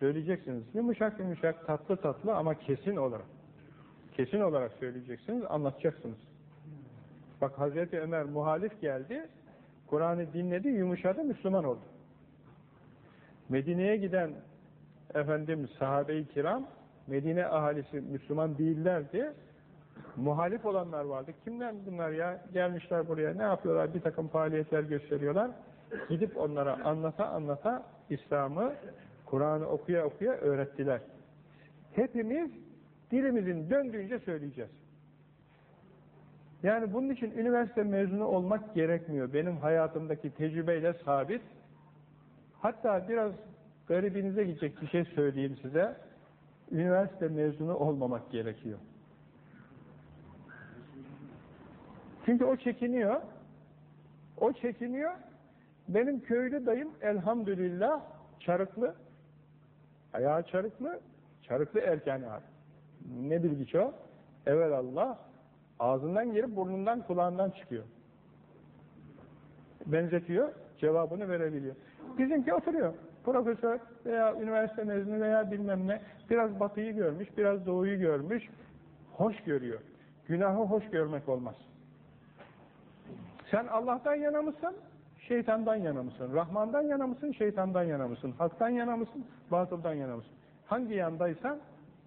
Söyleyeceksiniz. Yumuşak yumuşak, tatlı tatlı ama kesin olarak. Kesin olarak söyleyeceksiniz, anlatacaksınız. Bak Hazreti Ömer muhalif geldi, Kur'an'ı dinledi, yumuşadı, Müslüman oldu. Medine'ye giden efendim sahabe-i kiram, Medine ahalisi Müslüman değillerdi. Muhalif olanlar vardı. Kimler bunlar ya? Gelmişler buraya, ne yapıyorlar? Bir takım faaliyetler gösteriyorlar. Gidip onlara anlata anlata İslam'ı, Kur'an'ı okuya okuya öğrettiler. Hepimiz dilimizin döndüğünce söyleyeceğiz. Yani bunun için üniversite mezunu olmak gerekmiyor. Benim hayatımdaki tecrübeyle sabit. Hatta biraz garibinize gidecek bir şey söyleyeyim size. Üniversite mezunu olmamak gerekiyor. Çünkü o çekiniyor. O çekiniyor. Benim köylü dayım elhamdülillah çarıklı. Ayağı çarıklı. Çarıklı erken ağır. Ne bilgiç o? Allah ağzından girip burnundan kulağından çıkıyor. Benzetiyor, cevabını verebiliyor. Bizimki oturuyor. Profesör veya üniversite mezunu veya bilmem ne biraz batıyı görmüş, biraz doğuyu görmüş. Hoş görüyor. Günahı hoş görmek olmaz. Sen Allah'tan yana mısın? Şeytandan yana mısın? Rahmandan yana mısın? Şeytandan yana mısın? Haktan yana mısın? Batıldan yana mısın? Hangi yandaysan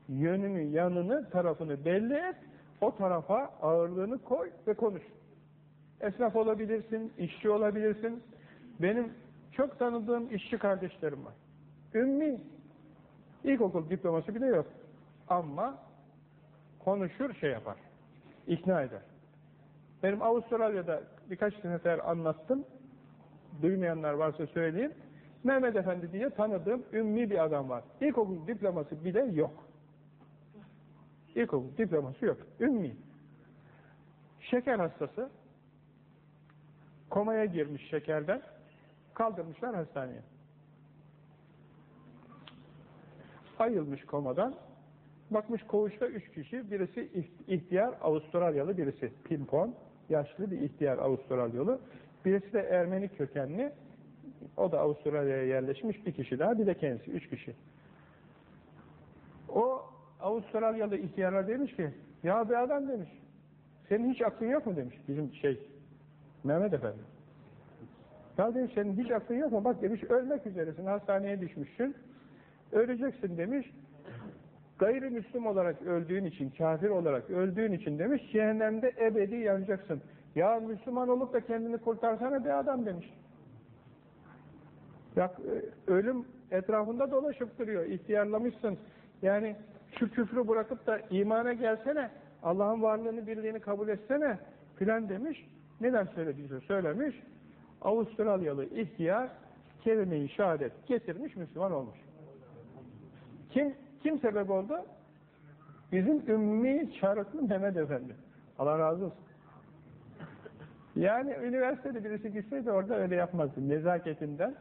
yönünü, yanını, tarafını belli et. O tarafa ağırlığını koy ve konuş. Esnaf olabilirsin, işçi olabilirsin. Benim çok tanıdığım işçi kardeşlerim var. Ümmi. İlkokul diploması bile yok. Ama konuşur şey yapar. İkna eder. Benim Avustralya'da birkaç seneler anlattım. Duymayanlar varsa söyleyeyim. Mehmet Efendi diye tanıdığım ümmi bir adam var. İlkokul diploması bile yok. İlkokul diploması yok. Ümmi. Şeker hastası. Komaya girmiş şekerden. Kaldırmışlar hastaneye. Ayılmış komadan. Bakmış koğuşta üç kişi. Birisi ihtiyar Avustralyalı birisi. Pimpon. Yaşlı bir ihtiyar Avustralyalı. Birisi de Ermeni kökenli. O da Avustralya'ya yerleşmiş bir kişi daha. Bir de kendisi. Üç kişi. O Avustralyalı ihtiyarlar demiş ki ya bir adam demiş senin hiç aklın yok mu demiş bizim şey Mehmet Efendi. Ya demiş senin hiç aklın yok mu? Bak demiş ölmek üzeresin hastaneye düşmüşsün. Öleceksin demiş. Gayrimüslim olarak öldüğün için, kafir olarak öldüğün için demiş, cehennemde ebedi yanacaksın. Ya Müslüman olup da kendini kurtarsana bir adam demiş. Ya, e, ölüm etrafında dolaşıp duruyor, ihtiyarlamışsın. Yani şu küfrü bırakıp da imana gelsene, Allah'ın varlığını, birliğini kabul etsene filan demiş. Neden söylediyse söylemiş. Avustralyalı ihtiyar kelime-i şehadet getirmiş, Müslüman olmuş. Kim kim sebep oldu? Bizim ümmi çarıklı Mehmet Efendi. Allah razı olsun. Yani üniversitede birisi gitseydi orada öyle yapmazdı. Nezaketinden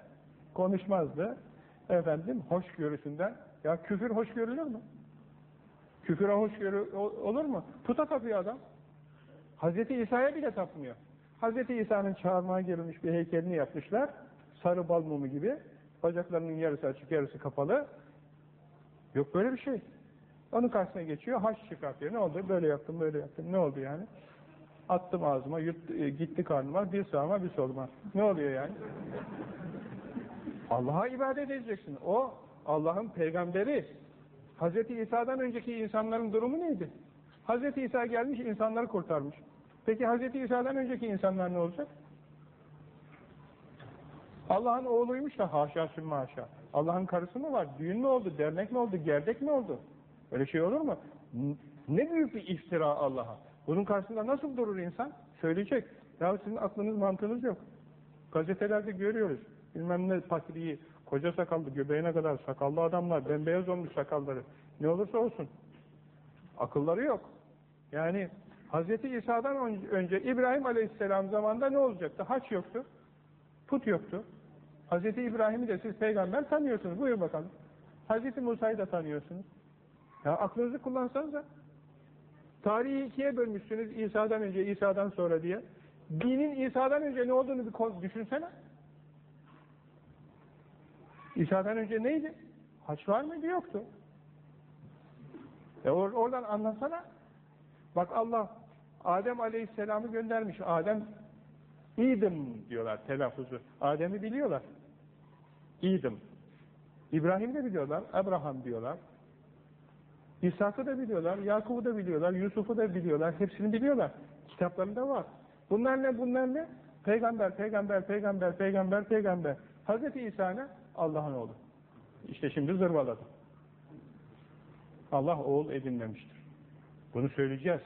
konuşmazdı. Efendim hoşgörüsünden. Ya küfür hoş görülür mü? Küfüre hoşgörü olur mu? Puta tapıyor adam. Hazreti İsa'ya bile tapmıyor. Hazreti İsa'nın çağırmaya gelmiş bir heykelini yapmışlar. Sarı bal mumu gibi. Bacaklarının yarısı açık, yarısı kapalı. Yok böyle bir şey. Onun karşısına geçiyor, haç çıkartıyor. Ne oldu? Böyle yaptım, böyle yaptım. Ne oldu yani? Attım ağzıma, yut, e, gitti karnıma, bir sağıma, bir soluma. Ne oluyor yani? Allah'a ibadet edeceksin. O Allah'ın peygamberi. Hz. İsa'dan önceki insanların durumu neydi? Hz. İsa gelmiş insanları kurtarmış. Peki Hz. İsa'dan önceki insanlar ne olacak? Allah'ın oğluymuş da haşa sümme haşa. Allah'ın karısı mı var? Düğün mü oldu? Dernek mi oldu? Gerdek mi oldu? Öyle şey olur mu? Ne büyük bir iftira Allah'a. Bunun karşısında nasıl durur insan? Söyleyecek. Ya sizin aklınız mantığınız yok. Gazetelerde görüyoruz. Bilmem ne patriği, koca sakallı, göbeğine kadar sakallı adamlar, bembeyaz olmuş sakalları. Ne olursa olsun. Akılları yok. Yani Hz. İsa'dan önce İbrahim Aleyhisselam zamanında ne olacaktı? Haç yoktu. Put yoktu. Hz. İbrahim'i de siz peygamber tanıyorsunuz. Buyur bakalım. Hz. Musa'yı da tanıyorsunuz. Ya aklınızı kullansanız da. Tarihi ikiye bölmüşsünüz İsa'dan önce, İsa'dan sonra diye. Dinin İsa'dan önce ne olduğunu bir düşünsene. İsa'dan önce neydi? Haç var mıydı? Yoktu. E or oradan anlasana. Bak Allah Adem Aleyhisselam'ı göndermiş. Adem İdim diyorlar telaffuzu. Adem'i biliyorlar. İdim. İbrahim'i de biliyorlar. Abraham diyorlar. İshak'ı da biliyorlar. Yakup'u da biliyorlar. Yusuf'u da biliyorlar. Hepsini biliyorlar. Kitaplarında var. Bunlar ne? Bunlar ne? Peygamber, peygamber, peygamber, peygamber, peygamber. Hazreti İsa ne? Allah'ın oğlu. İşte şimdi zırvaladı. Allah oğul edinmemiştir. Bunu söyleyeceğiz.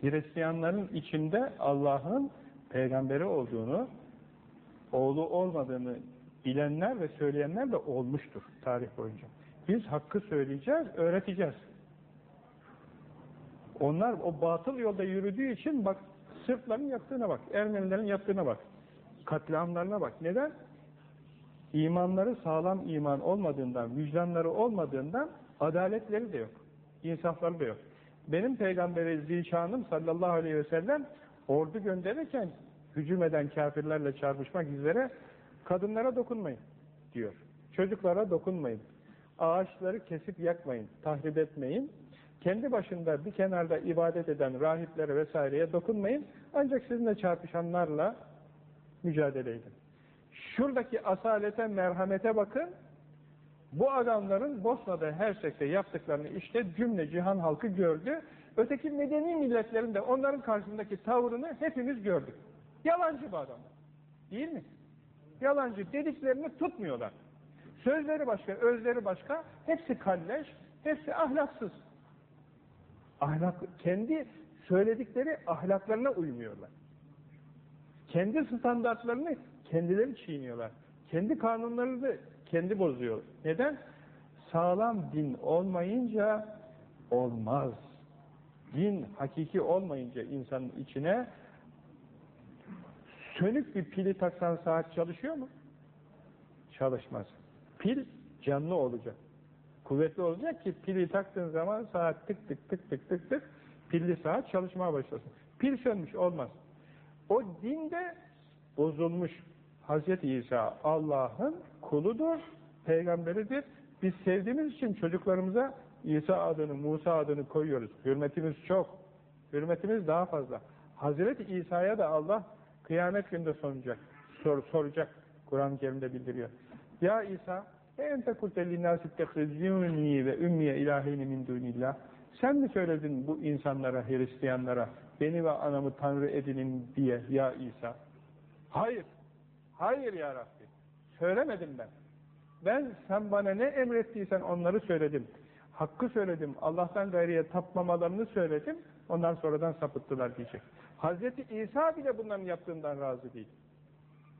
Hristiyanların içinde Allah'ın peygamberi olduğunu, oğlu olmadığını bilenler ve söyleyenler de olmuştur tarih boyunca. Biz hakkı söyleyeceğiz, öğreteceğiz. Onlar o batıl yolda yürüdüğü için bak Sırpların yaptığına bak, Ermenilerin yaptığına bak, katliamlarına bak. Neden? İmanları sağlam iman olmadığından, vicdanları olmadığından adaletleri de yok, insafları da yok. Benim peygamberi Zişanım sallallahu aleyhi ve sellem ordu gönderirken hücum eden kafirlerle çarpışmak üzere kadınlara dokunmayın diyor. Çocuklara dokunmayın. Ağaçları kesip yakmayın, tahrip etmeyin. Kendi başında bir kenarda ibadet eden rahiplere vesaireye dokunmayın. Ancak sizinle çarpışanlarla mücadele edin. Şuradaki asalete, merhamete bakın. Bu adamların Bosna'da, Hersek'te yaptıklarını işte cümle cihan halkı gördü. Öteki medeni milletlerin de onların karşısındaki tavrını hepimiz gördük. Yalancı bu adamlar. Değil mi? Yalancı. Dediklerini tutmuyorlar. Sözleri başka, özleri başka. Hepsi kalleş, hepsi ahlaksız. Ahlak, kendi söyledikleri ahlaklarına uymuyorlar. Kendi standartlarını kendileri çiğniyorlar. Kendi kanunlarını kendi bozuyor. Neden? Sağlam din olmayınca olmaz. Din hakiki olmayınca insanın içine sönük bir pili taksan saat çalışıyor mu? Çalışmaz. Pil canlı olacak. Kuvvetli olacak ki pili taktığın zaman saat tık tık tık tık tık tık pilli saat çalışmaya başlasın. Pil sönmüş olmaz. O dinde bozulmuş. Hazreti İsa Allah'ın kuludur, peygamberidir. Biz sevdiğimiz için çocuklarımıza İsa adını, Musa adını koyuyoruz. Hürmetimiz çok. Hürmetimiz daha fazla. Hazreti İsa'ya da Allah kıyamet günde soracak. Sor, soracak. Kur'an-ı Kerim'de bildiriyor. Ya İsa, ente kulte linnâsi tekhizyûnî ve ümmiye ilâheyni min dûnillah. Sen mi söyledin bu insanlara, Hristiyanlara, beni ve anamı Tanrı edinin diye ya İsa? Hayır. Hayır ya Rabbi. Söylemedim ben. Ben sen bana ne emrettiysen onları söyledim. Hakkı söyledim. Allah'tan gayriye tapmamalarını söyledim. Ondan sonradan sapıttılar diyecek. Hazreti İsa bile bunların yaptığından razı değil.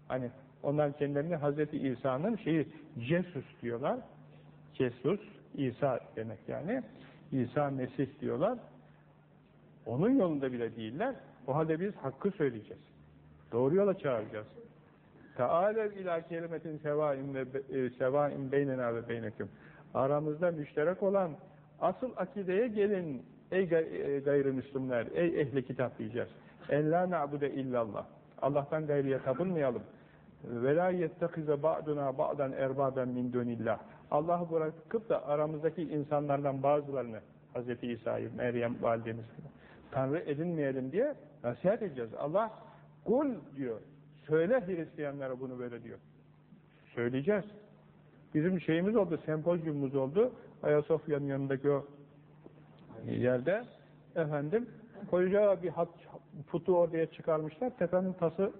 Hani onlar kendilerini Hazreti İsa'nın şeyi Jesus diyorlar. Jesus, İsa demek yani. İsa Mesih diyorlar. Onun yolunda bile değiller. O halde biz hakkı söyleyeceğiz. Doğru yola çağıracağız. Teâlev ilâ kelimetin sevâin ve e, beyneküm. Aramızda müşterek olan asıl akideye gelin ey e, gayrimüslimler, ey ehli kitap diyeceğiz. En la na'bude illallah. Allah'tan gayriye tapınmayalım. Ve la yettekize ba'duna ba'dan erbaben min dunillah. Allah'ı bırakıp da aramızdaki insanlardan bazılarını Hz. İsa'yı, Meryem validemiz Tanrı edinmeyelim diye nasihat edeceğiz. Allah kul diyor. Söyle Hristiyanlara bunu böyle diyor. Söyleyeceğiz. Bizim şeyimiz oldu, sempozyumumuz oldu. Ayasofya'nın yanındaki o yerde efendim koyacağı bir hat, putu oraya çıkarmışlar. Tepenin tası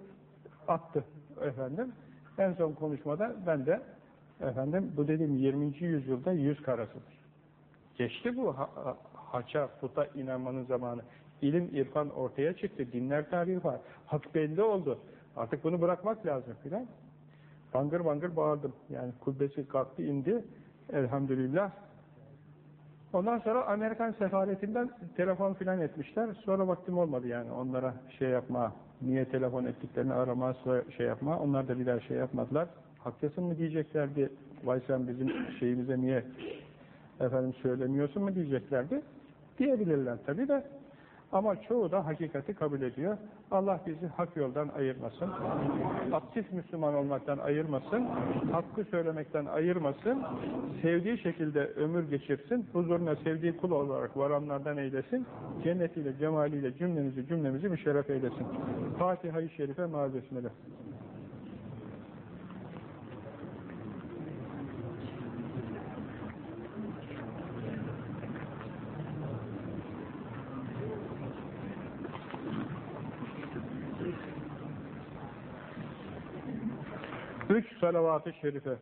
attı efendim. En son konuşmada ben de efendim bu dediğim 20. yüzyılda yüz karasıdır. Geçti bu ha, haça, puta inanmanın zamanı. İlim, irfan ortaya çıktı. Dinler tarihi var. Hak belli oldu. Artık bunu bırakmak lazım filan. Bangır bangır bağırdım. Yani kubbesi kalktı indi. Elhamdülillah. Ondan sonra Amerikan sefaretinden telefon filan etmişler. Sonra vaktim olmadı yani onlara şey yapma, niye telefon ettiklerini arama, şey yapma. Onlar da bir daha şey yapmadılar. Haklısın mı diyeceklerdi. Vay sen bizim şeyimize niye efendim söylemiyorsun mu diyeceklerdi. Diyebilirler tabii de. Ama çoğu da hakikati kabul ediyor. Allah bizi hak yoldan ayırmasın. Aktif Müslüman olmaktan ayırmasın. Hakkı söylemekten ayırmasın. Sevdiği şekilde ömür geçirsin. Huzuruna sevdiği kul olarak varanlardan eylesin. Cennetiyle, cemaliyle cümlemizi cümlemizi müşerref eylesin. Fatiha-i Şerife maal besmele. Üç salavat-ı şerife.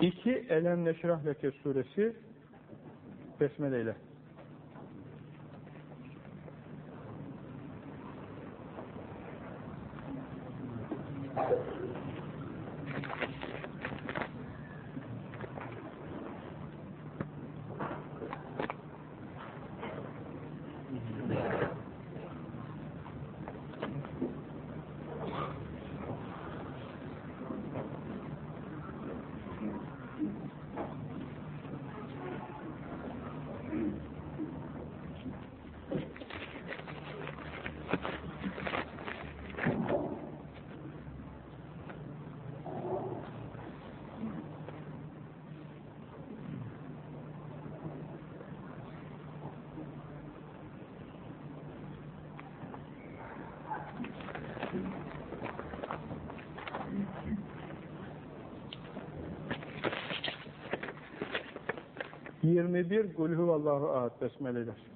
İki Elem Neşrah Leke suresi Besmele ilə. 21 Gülhüvallahu Ahad besmeleler.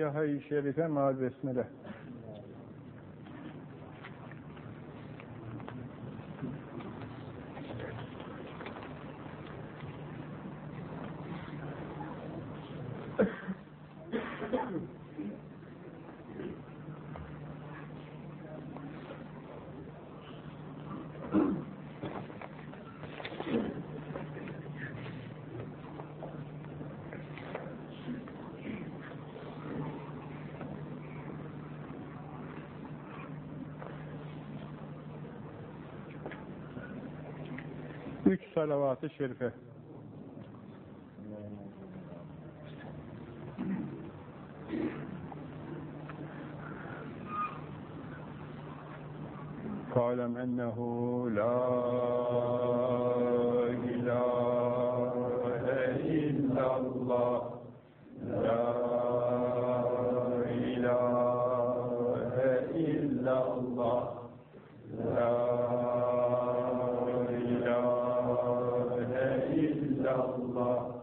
Fatiha-i Şerife Maal Besmele. صلوات الشرفة. الله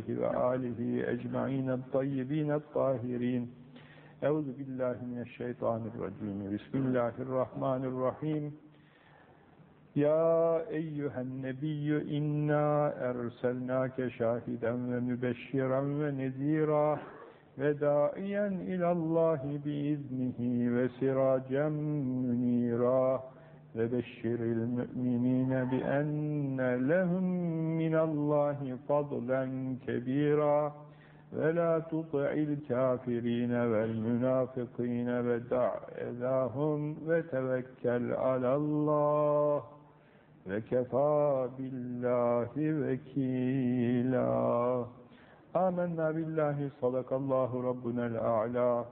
عليه وآله أجمعين الطيبين الطاهرين أعوذ بالله من الشيطان الرجيم بسم الله الرحمن الرحيم يا أيها النبي إنا أرسلناك شاهدا ومبشرا ونذيرا وداعيا إلى الله بإذنه وسراجا منيرا وبشر المؤمنين بأن لهم من الله فضلا كبيرا ولا تطع الكافرين والمنافقين ودع أذاهم وتوكل على الله وكفى بالله وكيلا آمنا بالله صدق الله ربنا الأعلى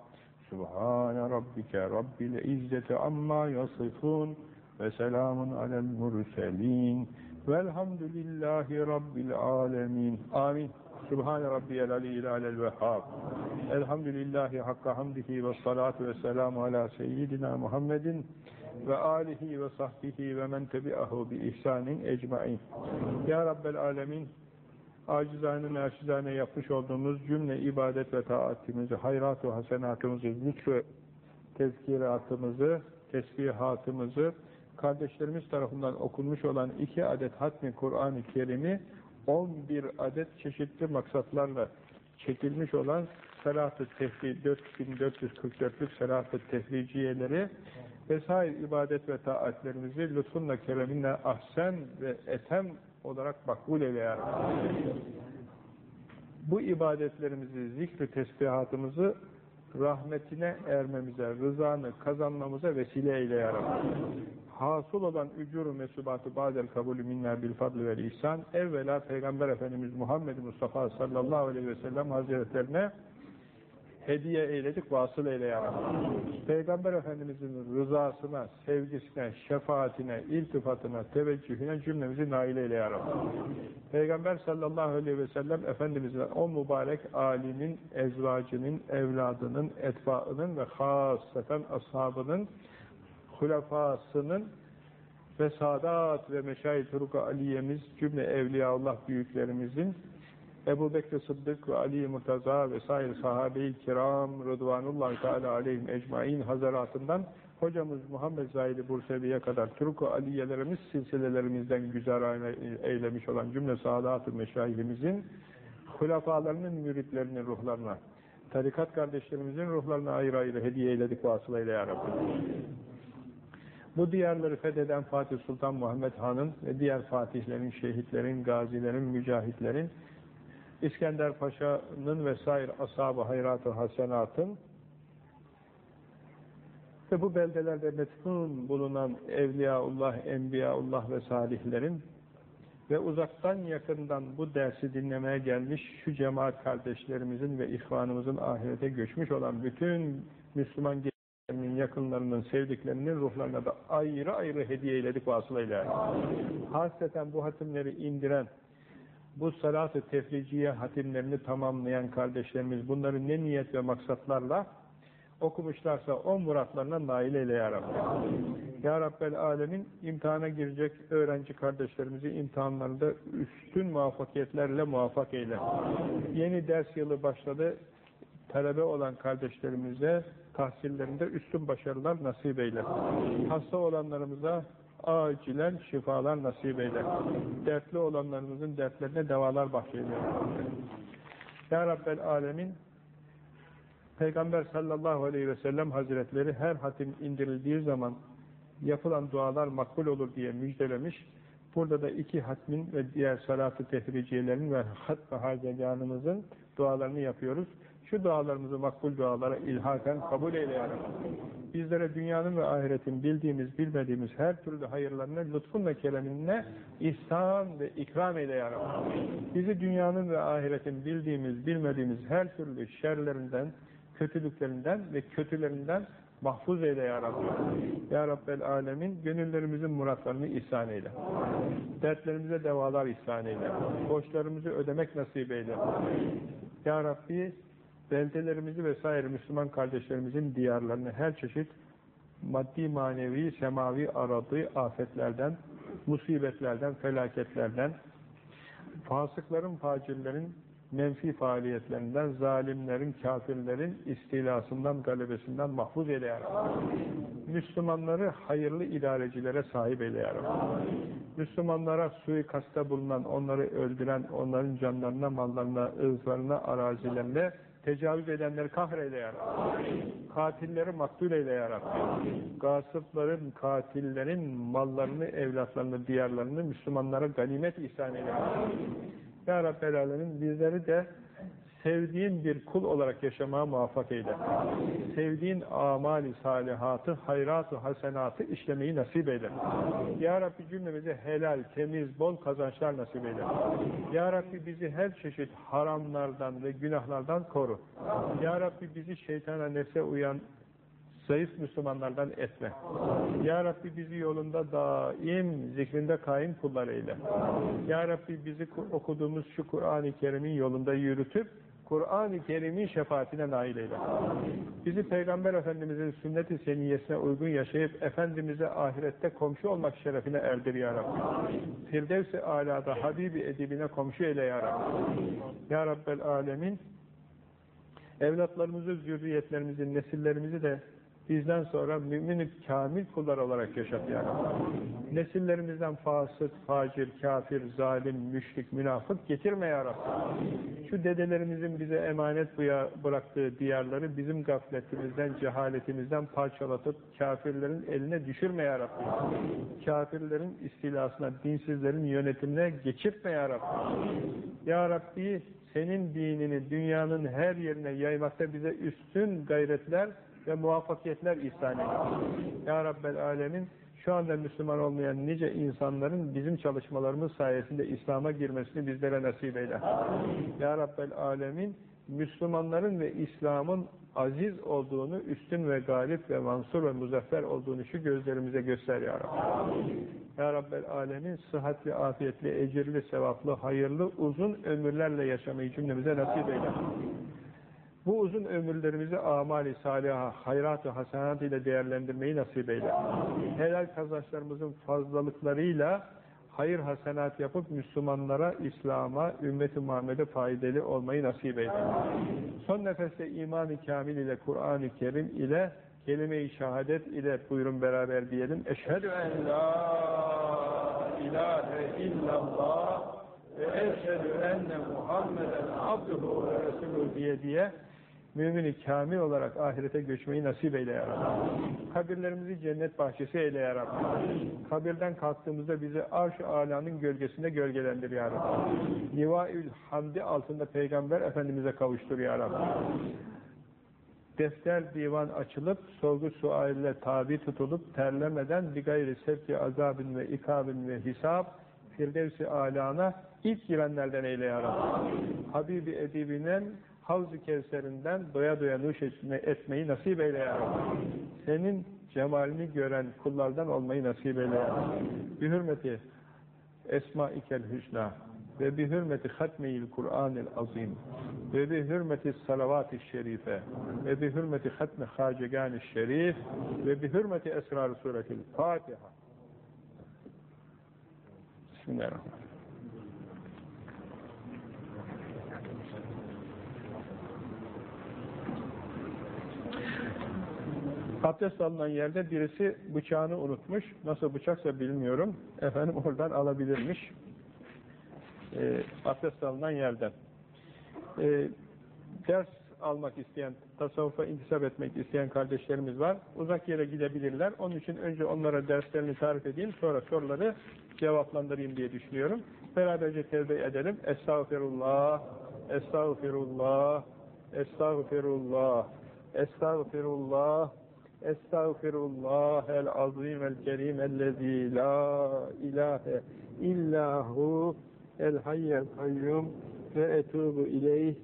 سبحان ربك رب العزة عما يصفون ve selamun alel murselin velhamdülillahi rabbil alemin. Amin. Subhan rabbiyel aliyil alel vehhab. Elhamdülillahi hakka hamdihi ve salatu ve selamu ala seyyidina Muhammedin ve alihi ve sahbihi ve men tebi'ahu bi ihsanin ecmain. Ya Rabbel alemin acizane naşizane yapmış olduğumuz cümle ibadet ve taatimizi, hayrat ve hasenatımızı, lütfü tezkiratımızı, tesbihatımızı, kardeşlerimiz tarafından okunmuş olan iki adet hatmi Kur'an-ı Kerim'i 11 adet çeşitli maksatlarla çekilmiş olan Salat-ı Tehri 4444'lük Salat-ı Tehriciyeleri vesaire ibadet ve taatlerimizi lütfunla, kereminle ahsen ve etem olarak makbul eyle. Bu ibadetlerimizi, zikri tesbihatımızı rahmetine ermemize, rızanı kazanmamıza vesile eyle ya. Hasıl olan ücur-u mesubatı badel kabulü minna bil fadl vel ihsan evvela Peygamber Efendimiz Muhammed Mustafa sallallahu aleyhi ve sellem hazretlerine hediye eyledik, vasıl eyle. Peygamber Efendimizin rızasına, sevgisine, şefaatine, iltifatına, teveccühüne cümlemizi nail eyle. Peygamber sallallahu aleyhi ve sellem Efendimizin o mübarek âlinin, ezvacının, evladının, etbaının ve hasaten ashabının, hulefasının ve sadat ve meşayih turuk aliyemiz, cümle evliyaullah büyüklerimizin Ebu Bekir Sıddık ve Ali Murtaza vesaire sahabe-i kiram Rıdvanullahi Teala aleyhim ecmain hazaratından hocamız Muhammed Zahid Bursevi'ye kadar Türk-ü Aliyelerimiz silsilelerimizden güzel eylemiş olan cümle saadat-ı meşayihimizin hulafalarının müritlerinin ruhlarına tarikat kardeşlerimizin ruhlarına ayrı ayrı hediye eyledik vasılayla ya Rabbi. Bu diyarları fetheden Fatih Sultan Muhammed Han'ın ve diğer fatihlerin, şehitlerin, gazilerin, mücahitlerin, İskender Paşa'nın vesaire ashab-ı hayrat-ı hasenatın ve bu beldelerde metfun bulunan Evliyaullah, Enbiyaullah ve salihlerin ve uzaktan yakından bu dersi dinlemeye gelmiş şu cemaat kardeşlerimizin ve ihvanımızın ahirete göçmüş olan bütün Müslüman gençlerinin, yakınlarının, sevdiklerinin ruhlarına da ayrı ayrı hediye eyledik vasılayla. Hasreten bu hatimleri indiren, bu salat-ı tefriciye hatimlerini tamamlayan kardeşlerimiz bunları ne niyet ve maksatlarla okumuşlarsa o muratlarına nail eyle ya Rabbi. Ya Rabbel Alemin imtihana girecek öğrenci kardeşlerimizi imtihanlarında üstün muvaffakiyetlerle muvaffak eyle. Yeni ders yılı başladı. Talebe olan kardeşlerimize tahsillerinde üstün başarılar nasip eyle. Hasta olanlarımıza acilen şifalar nasip eyle. Dertli olanlarımızın dertlerine devalar bahşeyle. Ya Rabbel Alemin Peygamber sallallahu aleyhi ve sellem hazretleri her hatim indirildiği zaman yapılan dualar makbul olur diye müjdelemiş. Burada da iki hatmin ve diğer salatı tefriciyelerin ve hat ve haceganımızın dualarını yapıyoruz. Şu dualarımızı makbul dualara ilhaken kabul eyle ya Bizlere dünyanın ve ahiretin bildiğimiz, bilmediğimiz her türlü hayırlarını lütfun ve kereminle ihsan ve ikram eyle ya Bizi dünyanın ve ahiretin bildiğimiz, bilmediğimiz her türlü şerlerinden, kötülüklerinden ve kötülerinden mahfuz eyle ya Rabbi. Ya Rabbel Alemin gönüllerimizin muratlarını ihsan eyle. Dertlerimize devalar ihsan eyle. Borçlarımızı ödemek nasip eyle. Ya Rabbi beldelerimizi vesaire Müslüman kardeşlerimizin diyarlarını her çeşit maddi, manevi, semavi aradığı afetlerden, musibetlerden, felaketlerden, fasıkların, facirlerin menfi faaliyetlerinden, zalimlerin, kafirlerin istilasından, galebesinden mahfuz eyle Müslümanları hayırlı idarecilere sahip eyle ya Müslümanlara suikasta bulunan, onları öldüren, onların canlarına, mallarına, ızlarına, arazilerine tecavüz edenleri kahreyle ya Katilleri maktul eyle ya Rabbi. Gasıpların, katillerin mallarını, evlatlarını, diyarlarını Müslümanlara ganimet ihsan eyle. Ya ya Rabbel Alemin bizleri de sevdiğin bir kul olarak yaşamaya muvaffak eyle. Sevdiğin amali salihatı, hayratı, hasenatı işlemeyi nasip eyle. Ya Rabbi cümlemize helal, temiz, bol kazançlar nasip eyle. Ya Rabbi bizi her çeşit haramlardan ve günahlardan koru. Ya Rabbi bizi şeytana nefse uyan zayıf Müslümanlardan etme. Ya Rabbi bizi yolunda daim, zikrinde kaim kullar eyle. Ya Rabbi bizi okuduğumuz şu Kur'an-ı Kerim'in yolunda yürütüp, Kur'an-ı Kerim'in şefaatine nail eyle. Bizi Peygamber Efendimiz'in sünnet-i seniyyesine uygun yaşayıp, Efendimiz'e ahirette komşu olmak şerefine erdir Ya Rabbi. Firdevs-i Ala'da Habibi edibine komşu eyle Ya Rabbi. Ya Rabbel Alemin, evlatlarımızı, zürriyetlerimizi, nesillerimizi de bizden sonra mümin kamil kullar olarak yaşat ya. Nesillerimizden fasık, facir, kafir, zalim, müşrik, münafık getirme ya Rabbi. Şu dedelerimizin bize emanet bıraktığı diyarları bizim gafletimizden, cehaletimizden parçalatıp kafirlerin eline düşürme ya Rabbi. Kafirlerin istilasına, dinsizlerin yönetimine geçirtme ya Rabbi. Ya Rabbi senin dinini dünyanın her yerine yaymakta bize üstün gayretler ve muvaffakiyetler ihsan eyle. Ya Rabbel Alemin şu anda Müslüman olmayan nice insanların bizim çalışmalarımız sayesinde İslam'a girmesini bizlere nasip eyle. Ya Rabbel Alemin Müslümanların ve İslam'ın aziz olduğunu, üstün ve galip ve mansur ve muzaffer olduğunu şu gözlerimize göster ya Rabbi. Ya Rabbel Alemin sıhhatli, afiyetli, ecirli, sevaplı, hayırlı, uzun ömürlerle yaşamayı cümlemize nasip eyle. Bu uzun ömürlerimizi amali saliha, hayrat-ı hasenat ile değerlendirmeyi nasip eyle. Helal kazançlarımızın fazlalıklarıyla hayır hasenat yapıp Müslümanlara, İslam'a, ümmeti Muhammed'e faydalı olmayı nasip eyle. Son nefeste iman-ı kamil ile, Kur'an-ı Kerim ile, kelime-i şehadet ile buyurun beraber diyelim. Eşhedü en la ilahe illallah ve eşhedü enne Muhammeden abduhu ve resulü diye diye mümini kamil olarak ahirete göçmeyi nasip eyle ya Rabbi. Kabirlerimizi cennet bahçesi eyle ya Rabbi. Kabirden kalktığımızda bizi arş-ı alanın gölgesinde gölgelendir ya Rabbi. Livaül hamdi altında Peygamber Efendimiz'e kavuştur ya Rabbi. Defter divan açılıp sorgu sualle tabi tutulup terlemeden bir gayri sevki azabın ve ikabın ve hisap Firdevs-i alana ilk girenlerden eyle ya Rabbi. Habibi edibinen Havz-ı Kevser'inden doya doya nuş etmeyi nasip eyle ya Rabbi. Senin cemalini gören kullardan olmayı nasip eyle ya Rabbi. Bir hürmeti Esma-ikel Hüsna ve bir hürmeti hatmeyi Kur'an-ı Azim ve bir hürmeti salavat-ı şerife ve bir hürmeti hatme hacegan-ı şerif ve bir hürmeti esrar-ı suretil Fatiha. Bismillahirrahmanirrahim. Abdest alınan yerde birisi bıçağını unutmuş. Nasıl bıçaksa bilmiyorum. Efendim oradan alabilirmiş. E, abdest alınan yerden. E, ders almak isteyen, tasavvufa intisap etmek isteyen kardeşlerimiz var. Uzak yere gidebilirler. Onun için önce onlara derslerini tarif edeyim. Sonra soruları cevaplandırayım diye düşünüyorum. Beraberce tevbe edelim. Estağfirullah, estağfirullah, estağfirullah, estağfirullah, Estağfirullah el azim el kerim ellezî la ilahe illahu el hayyel kayyum ve etubu ileyh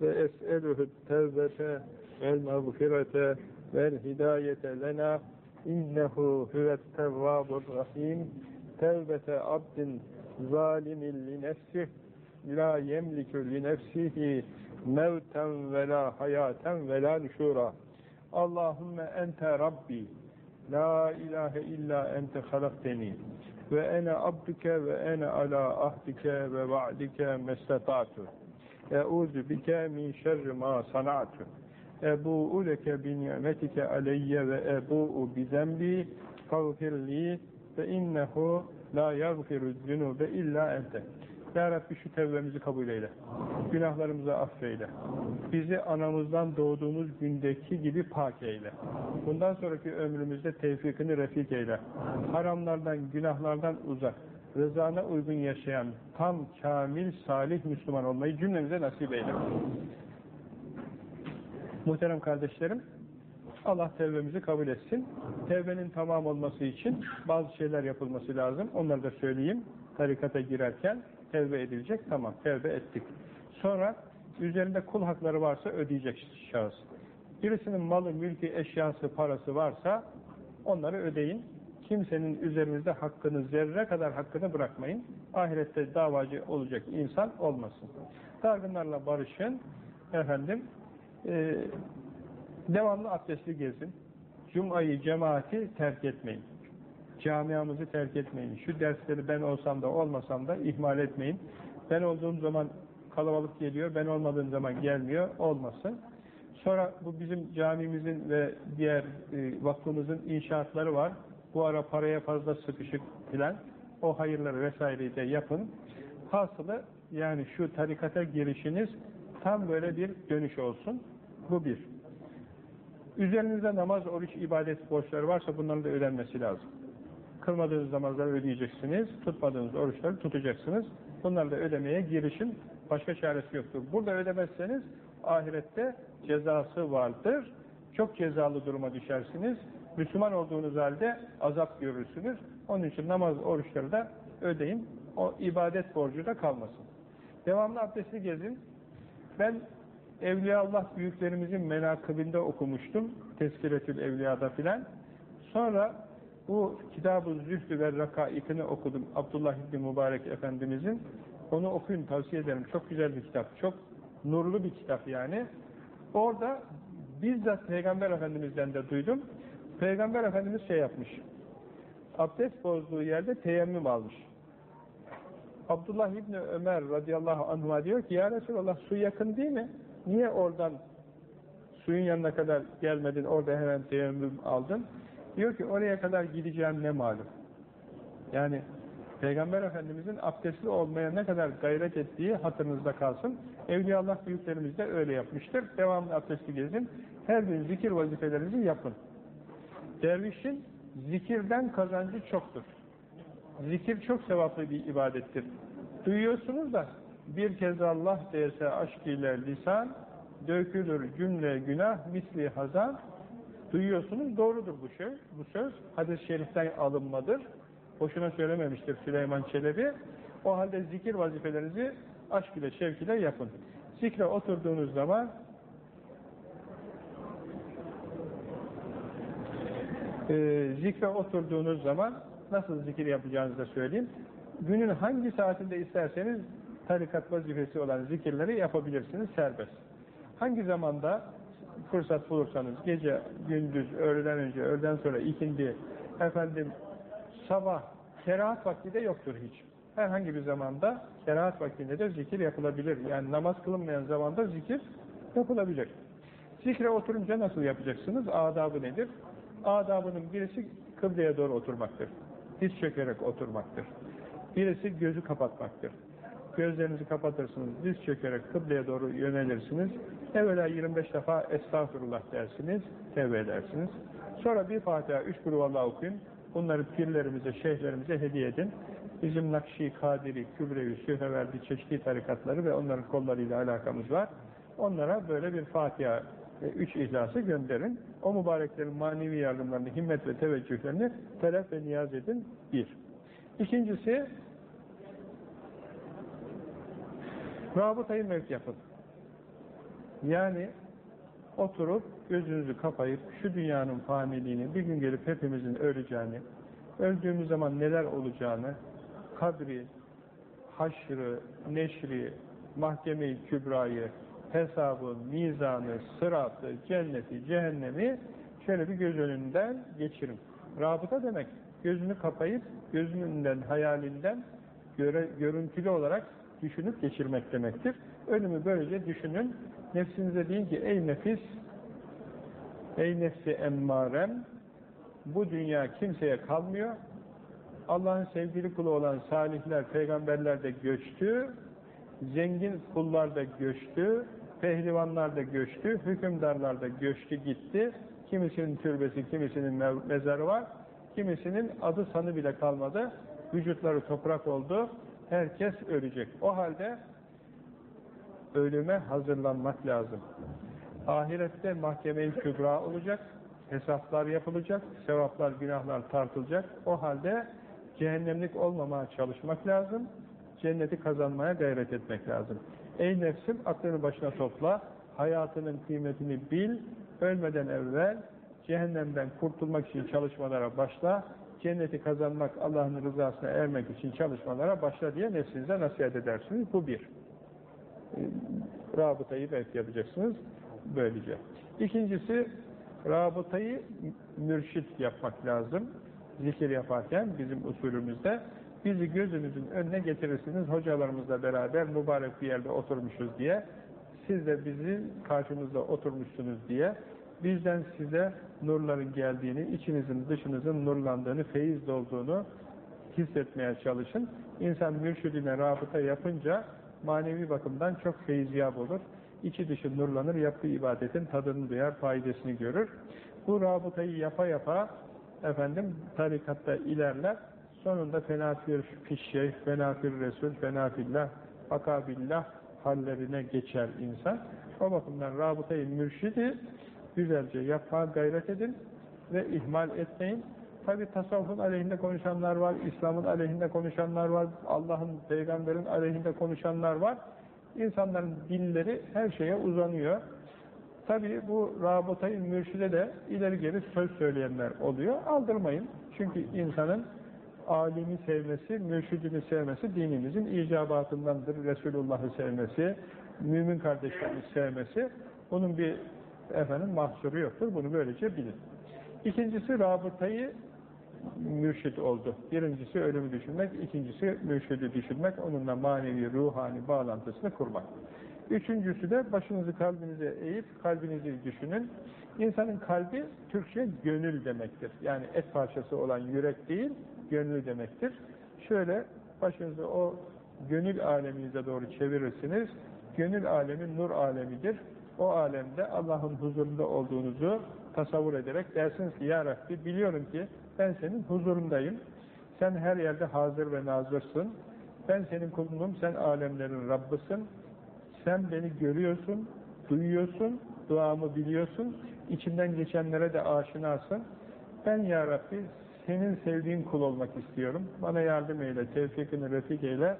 ve es'eluhu tevbete vel mağfirete vel hidayete lena innehu huvet tevvabur rahim tevbete abdin zalimin li nefsih la yemlikü Allahümme ente Rabbi La ilahe illa ente halakteni ve ene abduke ve ene ala ahdike ve va'dike mestetatu Euzu bike min şerri ma sana'tu. Ebu'u leke bi ni'metike aleyye ve ebu'u bi zembi fagfirli fe innehu la yagfiru zünube illa ente ya Rabbi şu tevbemizi kabul eyle. Günahlarımızı affeyle. Bizi anamızdan doğduğumuz gündeki gibi pak eyle. Bundan sonraki ömrümüzde tevfikini refik eyle. Haramlardan, günahlardan uzak, rızana uygun yaşayan, tam, kamil, salih Müslüman olmayı cümlemize nasip eyle. Muhterem kardeşlerim, Allah tevbemizi kabul etsin. Tevbenin tamam olması için bazı şeyler yapılması lazım. Onları da söyleyeyim. Tarikata girerken tevbe edilecek. Tamam tevbe ettik. Sonra üzerinde kul hakları varsa ödeyecek şahıs. Birisinin malı, mülkü, eşyası, parası varsa onları ödeyin. Kimsenin üzerinizde hakkını, zerre kadar hakkını bırakmayın. Ahirette davacı olacak insan olmasın. Dargınlarla barışın. Efendim, e, devamlı abdestli gezin. Cuma'yı, cemaati terk etmeyin. Camiamızı terk etmeyin. Şu dersleri ben olsam da olmasam da ihmal etmeyin. Ben olduğum zaman kalabalık geliyor, ben olmadığım zaman gelmiyor, olmasın. Sonra bu bizim camimizin ve diğer e, vakfımızın inşaatları var. Bu ara paraya fazla sıkışık filan. O hayırları vesaireyi de yapın. Hasılı yani şu tarikata girişiniz tam böyle bir dönüş olsun. Bu bir. Üzerinizde namaz, oruç, ibadet borçları varsa bunların da ödenmesi lazım. Kılmadığınız namazları ödeyeceksiniz, tutmadığınız oruçları tutacaksınız. Bunları da ödemeye girişin. Başka çaresi yoktur. Burada ödemezseniz ahirette cezası vardır. Çok cezalı duruma düşersiniz. Müslüman olduğunuz halde azap görürsünüz. Onun için namaz, oruçları da ödeyin. O ibadet borcu da kalmasın. Devamlı abdestli gezin. Ben Evliyaullah büyüklerimizin menakıbinde okumuştum. Tezkiretül Evliya'da filan. Sonra bu Kitab-ı Zühdü ve Rakaikini okudum. Abdullah İbni Mübarek Efendimizin. Onu okuyun tavsiye ederim. Çok güzel bir kitap. Çok nurlu bir kitap yani. Orada bizzat Peygamber Efendimiz'den de duydum. Peygamber Efendimiz şey yapmış. Abdest bozduğu yerde teyemmüm almış. Abdullah İbni Ömer radıyallahu anh'a diyor ki ya Resulallah su yakın değil mi? Niye oradan suyun yanına kadar gelmedin orada hemen teyemmüm aldın? Diyor ki oraya kadar gideceğim ne malum. Yani Peygamber Efendimizin abdestli olmaya ne kadar gayret ettiği hatırınızda kalsın. Evliyaullah büyüklerimiz de öyle yapmıştır. Devamlı abdestli gezin. Her gün zikir vazifelerinizi yapın. Dervişin zikirden kazancı çoktur. Zikir çok sevaplı bir ibadettir. Duyuyorsunuz da bir kez Allah dese aşk ile lisan, dökülür cümle günah misli hazan. Duyuyorsunuz doğrudur bu şey. Bu söz hadis-i şeriften alınmadır. Boşuna söylememiştir Süleyman Çelebi. O halde zikir vazifelerinizi aşk ile şevk ile yapın. Zikre oturduğunuz zaman e, zikre oturduğunuz zaman nasıl zikir yapacağınızı da söyleyeyim. Günün hangi saatinde isterseniz tarikat vazifesi olan zikirleri yapabilirsiniz serbest. Hangi zamanda fırsat bulursanız gece, gündüz, öğleden önce, öğleden sonra, ikindi, efendim sabah, kerahat vakti de yoktur hiç. Herhangi bir zamanda kerahat vaktinde de zikir yapılabilir. Yani namaz kılınmayan zamanda zikir yapılabilir. Zikre oturunca nasıl yapacaksınız? Adabı nedir? Adabının birisi kıbleye doğru oturmaktır. Diz çökerek oturmaktır. Birisi gözü kapatmaktır. Gözlerinizi kapatırsınız, diz çökerek kıbleye doğru yönelirsiniz. Evvela 25 defa estağfurullah dersiniz, tevbe edersiniz. Sonra bir Fatiha, üç Kurvallah okuyun. Bunları pirlerimize, şeyhlerimize hediye edin. Bizim Nakşi, Kadiri, Kübrevi, Süheverdi çeşitli tarikatları ve onların kollarıyla alakamız var. Onlara böyle bir Fatiha, e, üç ihlası gönderin. O mübareklerin manevi yardımlarını, himmet ve teveccühlerini talep ve niyaz edin. Bir. İkincisi, rabıtayı mevk yapın. Yani oturup gözünüzü kapayıp şu dünyanın faniliğini bir gün gelip hepimizin öleceğini, öldüğümüz zaman neler olacağını, kadri, haşrı, neşri, mahkeme-i kübrayı, hesabı, mizanı, sıratı, cenneti, cehennemi şöyle bir göz önünden geçirin. Rabıta demek, gözünü kapayıp gözünün hayalinden göre, görüntülü olarak düşünüp geçirmek demektir. Ölümü böylece düşünün. Nefsinize deyin ki ey nefis, ey nefsi emmarem, bu dünya kimseye kalmıyor. Allah'ın sevgili kulu olan salihler, peygamberler de göçtü. Zengin kullar da göçtü. Pehlivanlar da göçtü. Hükümdarlar da göçtü gitti. Kimisinin türbesi, kimisinin mezarı var. Kimisinin adı sanı bile kalmadı. Vücutları toprak oldu. Herkes ölecek. O halde ölüme hazırlanmak lazım. Ahirette mahkeme-i kübra olacak, hesaplar yapılacak, sevaplar, günahlar tartılacak. O halde cehennemlik olmamaya çalışmak lazım, cenneti kazanmaya gayret etmek lazım. Ey nefsim aklını başına topla, hayatının kıymetini bil, ölmeden evvel cehennemden kurtulmak için çalışmalara başla, cenneti kazanmak, Allah'ın rızasına ermek için çalışmalara başla diye nefsinize nasihat edersiniz. Bu bir. Ee, rabıtayı belki yapacaksınız böylece. İkincisi, rabıtayı mürşit yapmak lazım. Zikir yaparken bizim usulümüzde bizi gözünüzün önüne getirirsiniz hocalarımızla beraber mübarek bir yerde oturmuşuz diye siz de bizi karşımızda oturmuşsunuz diye bizden size nurların geldiğini, içinizin dışınızın nurlandığını, feyiz dolduğunu hissetmeye çalışın. İnsan mürşidine rabıta yapınca manevi bakımdan çok feyiziyab olur. İçi dışı nurlanır, yaptığı ibadetin tadını duyar, faydasını görür. Bu rabıtayı yapa yapa efendim tarikatta ilerler. Sonunda fenafir fişşeyh, fenafir resul, fenafillah, akabillah hallerine geçer insan. O bakımdan rabıtayı mürşidi güzelce yapmaya gayret edin ve ihmal etmeyin. Tabi tasavvufun aleyhinde konuşanlar var, İslam'ın aleyhinde konuşanlar var, Allah'ın, peygamberin aleyhinde konuşanlar var. İnsanların dilleri her şeye uzanıyor. Tabi bu rabıtayı mürşide de ileri geri söz söyleyenler oluyor. Aldırmayın. Çünkü insanın alimi sevmesi, mürşidini sevmesi dinimizin icabatındandır. Resulullah'ı sevmesi, mümin kardeşlerini sevmesi. Bunun bir efendim mahsuru yoktur. Bunu böylece bilin. İkincisi rabıtayı mürşit oldu. Birincisi ölümü düşünmek, ikincisi mürşidi düşünmek, onunla manevi, ruhani bağlantısını kurmak. Üçüncüsü de başınızı kalbinize eğip kalbinizi düşünün. İnsanın kalbi Türkçe gönül demektir. Yani et parçası olan yürek değil, gönül demektir. Şöyle başınızı o gönül aleminize doğru çevirirsiniz. Gönül alemi nur alemidir. O alemde Allah'ın huzurunda olduğunuzu tasavvur ederek dersiniz ki Ya Rabbi biliyorum ki ben senin huzurundayım. Sen her yerde hazır ve nazırsın. Ben senin kulunum, sen alemlerin Rabbısın. Sen beni görüyorsun, duyuyorsun, duamı biliyorsun. İçinden geçenlere de aşinasın. Ben Ya Rabbi senin sevdiğin kul olmak istiyorum. Bana yardım eyle, tevfikini refik eyle.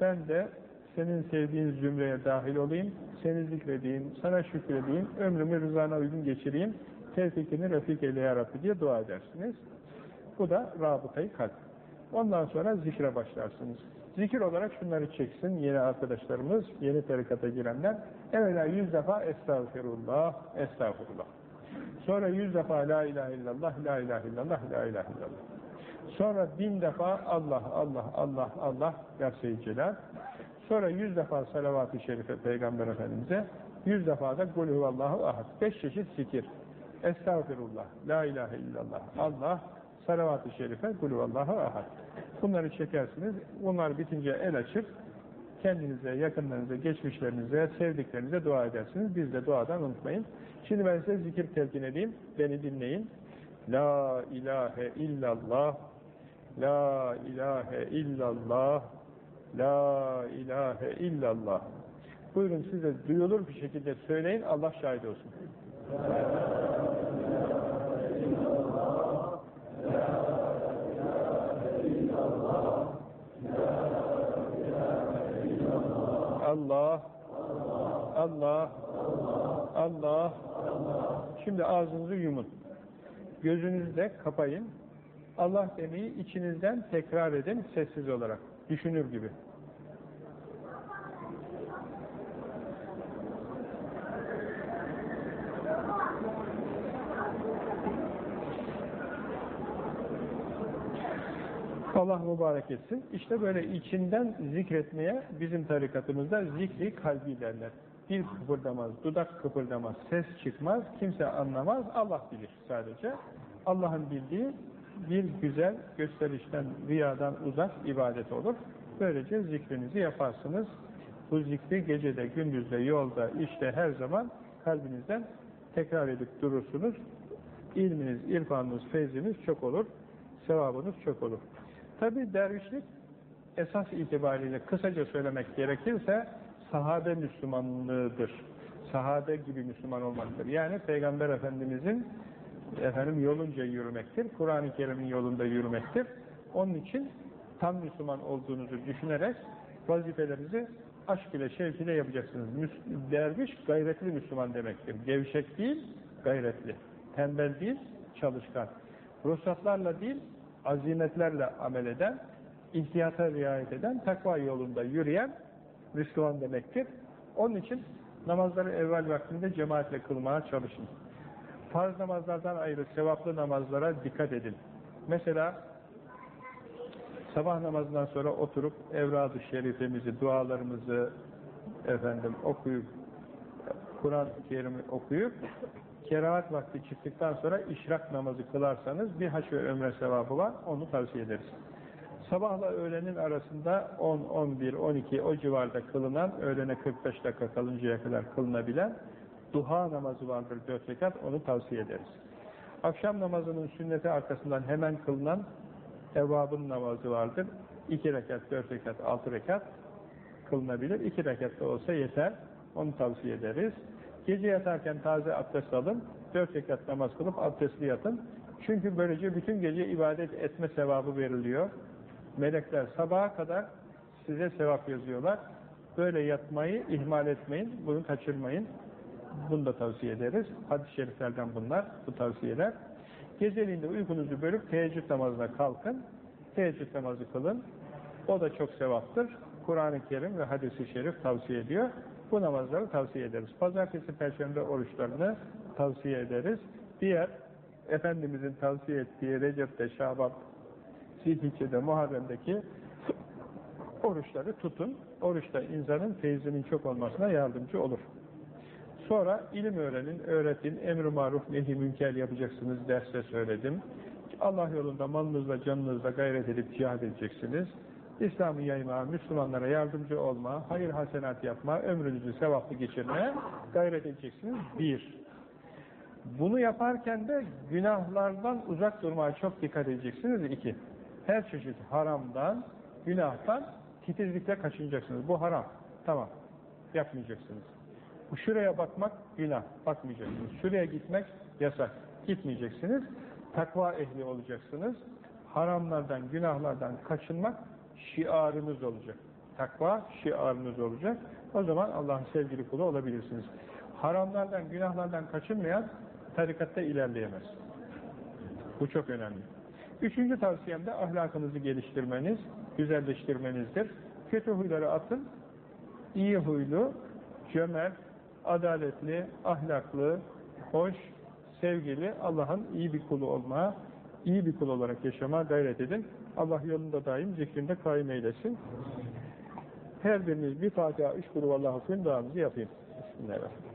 Ben de senin sevdiğin zümreye dahil olayım. Seni zikredeyim, sana şükredeyim, ömrümü rızana uygun geçireyim. Tevfikini refik eyle Ya diye dua edersiniz. Bu da rabıtayı kalp. Ondan sonra zikre başlarsınız. Zikir olarak şunları çeksin yeni arkadaşlarımız, yeni tarikata girenler. Evvela yüz defa estağfirullah, estağfurullah. Sonra yüz defa la ilahe illallah, la ilahe illallah, la ilahe illallah. Sonra bin defa Allah, Allah, Allah, Allah Gerse-i Celal. Sonra yüz defa salavat-ı şerife Peygamber Efendimiz'e, yüz defa da Kul huvallahu ahad. Beş çeşit zikir. Estağfirullah, la ilahe illallah, Allah, salavat-ı şerife, Kul huvallahu ahad. Bunları çekersiniz. Bunlar bitince el açıp kendinize, yakınlarınıza, geçmişlerinize, sevdiklerinize dua edersiniz. Biz de duadan unutmayın. Şimdi ben size zikir telkin edeyim. Beni dinleyin. La ilahe illallah La ilahe illallah La ilahe illallah Buyurun size duyulur bir şekilde söyleyin. Allah şahit olsun. Allah Allah Allah Şimdi ağzınızı yumun. Gözünüzü de kapayın. Allah demeyi içinizden tekrar edin sessiz olarak. Düşünür gibi. Allah mübarek etsin. İşte böyle içinden zikretmeye bizim tarikatımızda zikri kalbi derler. Dil kıpırdamaz, dudak kıpırdamaz, ses çıkmaz, kimse anlamaz, Allah bilir sadece. Allah'ın bildiği bir güzel gösterişten, riyadan uzak ibadet olur. Böylece zikrinizi yaparsınız. Bu zikri gecede, gündüzde, yolda, işte her zaman kalbinizden tekrar edip durursunuz. İlminiz, irfanınız, feyziniz çok olur. Sevabınız çok olur. Tabi dervişlik esas itibariyle kısaca söylemek gerekirse sahabe Müslümanlığıdır. Sahabe gibi Müslüman olmaktır. Yani Peygamber Efendimizin efendim yolunca yürümektir. Kur'an-ı Kerim'in yolunda yürümektir. Onun için tam Müslüman olduğunuzu düşünerek vazifelerinizi aşk ile şevk ile yapacaksınız. Derviş gayretli Müslüman demektir. Gevşek değil, gayretli. Tembel değil, çalışkan. Ruhsatlarla değil, azimetlerle amel eden, ihtiyata riayet eden, takva yolunda yürüyen Müslüman demektir. Onun için namazları evvel vaktinde cemaatle kılmaya çalışın. Farz namazlardan ayrı sevaplı namazlara dikkat edin. Mesela sabah namazından sonra oturup evrad-ı şerifemizi, dualarımızı efendim okuyup Kur'an-ı Kerim'i okuyup kerahat vakti çıktıktan sonra işrak namazı kılarsanız bir haç ve ömre sevabı var. Onu tavsiye ederiz. Sabahla öğlenin arasında 10, 11, 12 o civarda kılınan, öğlene 45 dakika kalıncaya kadar kılınabilen duha namazı vardır 4 rekat, onu tavsiye ederiz. Akşam namazının sünneti arkasından hemen kılınan evvabın namazı vardır. 2 rekat, 4 rekat, 6 rekat kılınabilir. 2 rekat da olsa yeter. Onu tavsiye ederiz. Gece yatarken taze abdest alın. 4 rekat namaz kılıp abdestli yatın. Çünkü böylece bütün gece ibadet etme sevabı veriliyor. Melekler sabaha kadar size sevap yazıyorlar. Böyle yatmayı ihmal etmeyin, bunu kaçırmayın. Bunu da tavsiye ederiz. Hadis-i şeriflerden bunlar, bu tavsiyeler. Geceliğinde uykunuzu bölüp teheccüd namazına kalkın. Teheccüd namazı kılın. O da çok sevaptır. Kur'an-ı Kerim ve hadis-i şerif tavsiye ediyor. Bu namazları tavsiye ederiz. Pazartesi, perşembe oruçlarını tavsiye ederiz. Diğer Efendimizin tavsiye ettiği Recep'te, Şaban, Zilhicce'de, Muharrem'deki oruçları tutun. Oruçta insanın feyzinin çok olmasına yardımcı olur. Sonra ilim öğrenin, öğretin, emr-i maruf, nehi münker yapacaksınız derste söyledim. Allah yolunda malınızla, canınızla gayret edip cihad edeceksiniz. İslam'ı yayma, Müslümanlara yardımcı olma, hayır hasenat yapma, ömrünüzü sevaplı geçirmeye gayret edeceksiniz. Bir. Bunu yaparken de günahlardan uzak durmaya çok dikkat edeceksiniz. İki. Her çeşit haramdan, günahtan titizlikle kaçınacaksınız. Bu haram. Tamam. Yapmayacaksınız. Şuraya bakmak günah. Bakmayacaksınız. Şuraya gitmek yasak. Gitmeyeceksiniz. Takva ehli olacaksınız. Haramlardan, günahlardan kaçınmak şiarınız olacak. Takva şiarınız olacak. O zaman Allah'ın sevgili kulu olabilirsiniz. Haramlardan, günahlardan kaçınmayan tarikatta ilerleyemez. Bu çok önemli. Üçüncü tavsiyem de ahlakınızı geliştirmeniz, güzelleştirmenizdir. Kötü huyları atın, iyi huylu, cömert, adaletli, ahlaklı, hoş, sevgili, Allah'ın iyi bir kulu olmaya, iyi bir kul olarak yaşamaya gayret edin. Allah yolunda daim zikrinde kaim eylesin. Her biriniz bir Fatiha, üç kulu Allah'a kuyun duamızı yapayım. Bismillahirrahmanirrahim.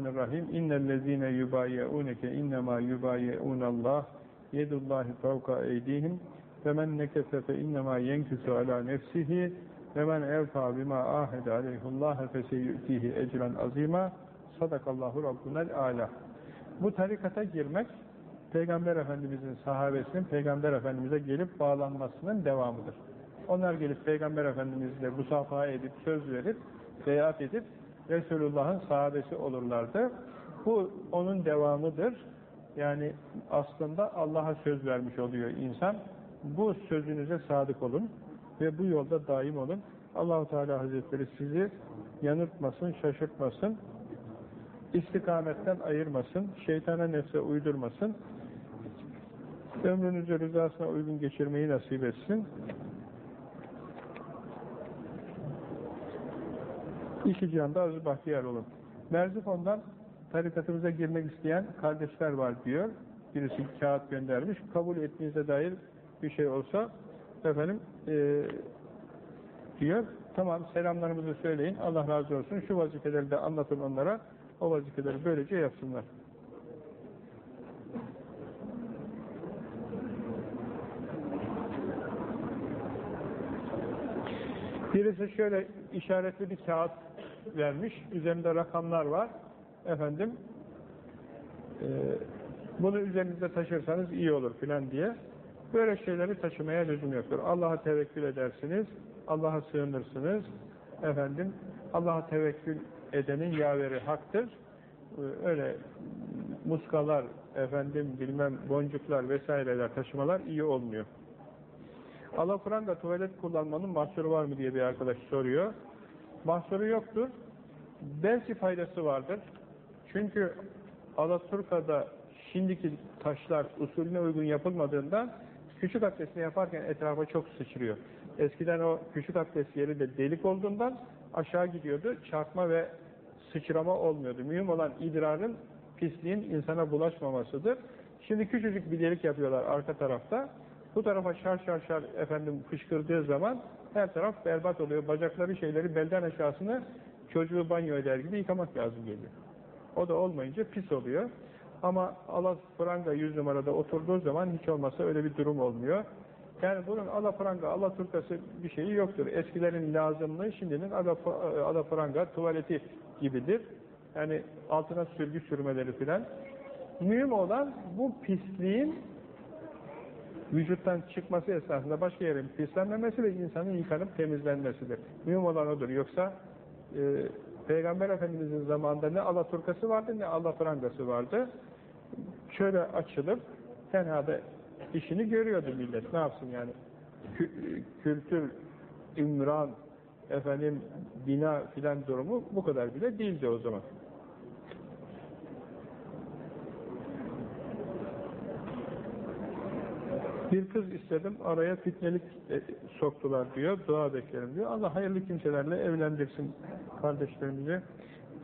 Bismillahirrahmanirrahim. İnnellezîne yubayyeûneke innemâ yubayyeûnallâh yedullâhi fevka eydihim ve men nekese fe innemâ yenküsü alâ nefsihi ve men evfâ bimâ âhede aleyhullâhe feseyyü'tihi ecran azîmâ sadakallahu rabbunel âlâ. Bu tarikata girmek Peygamber Efendimizin sahabesinin Peygamber Efendimiz'e gelip bağlanmasının devamıdır. Onlar gelip Peygamber Efendimizle musafaha edip söz verip beyat edip Resulullah'ın sahabesi olurlardı. Bu onun devamıdır. Yani aslında Allah'a söz vermiş oluyor insan. Bu sözünüze sadık olun ve bu yolda daim olun. Allahu Teala Hazretleri sizi yanıltmasın, şaşırtmasın, istikametten ayırmasın, şeytana nefse uydurmasın, ömrünüzü rızasına uygun geçirmeyi nasip etsin. İki cihanda aziz bahtiyar olun. Merzifon'dan tarikatımıza girmek isteyen kardeşler var diyor. Birisi kağıt göndermiş. Kabul ettiğinize dair bir şey olsa efendim e, diyor. Tamam selamlarımızı söyleyin. Allah razı olsun. Şu vazifeleri de anlatın onlara. O vazifeleri böylece yapsınlar. Birisi şöyle işaretli bir kağıt vermiş. Üzerinde rakamlar var. Efendim e, bunu üzerinizde taşırsanız iyi olur filan diye. Böyle şeyleri taşımaya lüzum yoktur. Allah'a tevekkül edersiniz. Allah'a sığınırsınız. Efendim Allah'a tevekkül edenin yaveri haktır. E, öyle muskalar, efendim bilmem boncuklar vesaireler taşımalar iyi olmuyor. Alafranga tuvalet kullanmanın mahsuru var mı diye bir arkadaş soruyor. Mahsuru yoktur. Belki faydası vardır. Çünkü Alaturka'da şimdiki taşlar usulüne uygun yapılmadığından küçük abdestini yaparken etrafa çok sıçrıyor. Eskiden o küçük abdest yeri de delik olduğundan aşağı gidiyordu. Çarpma ve sıçrama olmuyordu. Mühim olan idrarın, pisliğin insana bulaşmamasıdır. Şimdi küçücük bir delik yapıyorlar arka tarafta. Bu tarafa şar şar şar efendim fışkırdığı zaman her taraf berbat oluyor. Bacakları şeyleri belden aşağısını çocuğu banyo eder gibi yıkamak lazım geliyor. O da olmayınca pis oluyor. Ama alafranga yüz numarada oturduğu zaman hiç olmazsa öyle bir durum olmuyor. Yani bunun alafranga, alaturkası bir şeyi yoktur. Eskilerin lazımlığı şimdinin alafranga tuvaleti gibidir. Yani altına sürgü sürmeleri filan Mühim olan bu pisliğin vücuttan çıkması esnasında başka yerin pislenmemesi ve insanın yıkanıp temizlenmesidir. Mühim olan odur. Yoksa e, Peygamber Efendimiz'in zamanında ne Alaturkası vardı ne Alaprangası vardı. Şöyle açılıp tenhada işini görüyordu millet. Ne yapsın yani? Kü kültür, ümran, efendim bina filan durumu bu kadar bile değildi o zaman. Bir kız istedim, araya fitnelik e, soktular diyor, dua beklerim diyor. Allah hayırlı kimselerle evlendirsin kardeşlerimizi.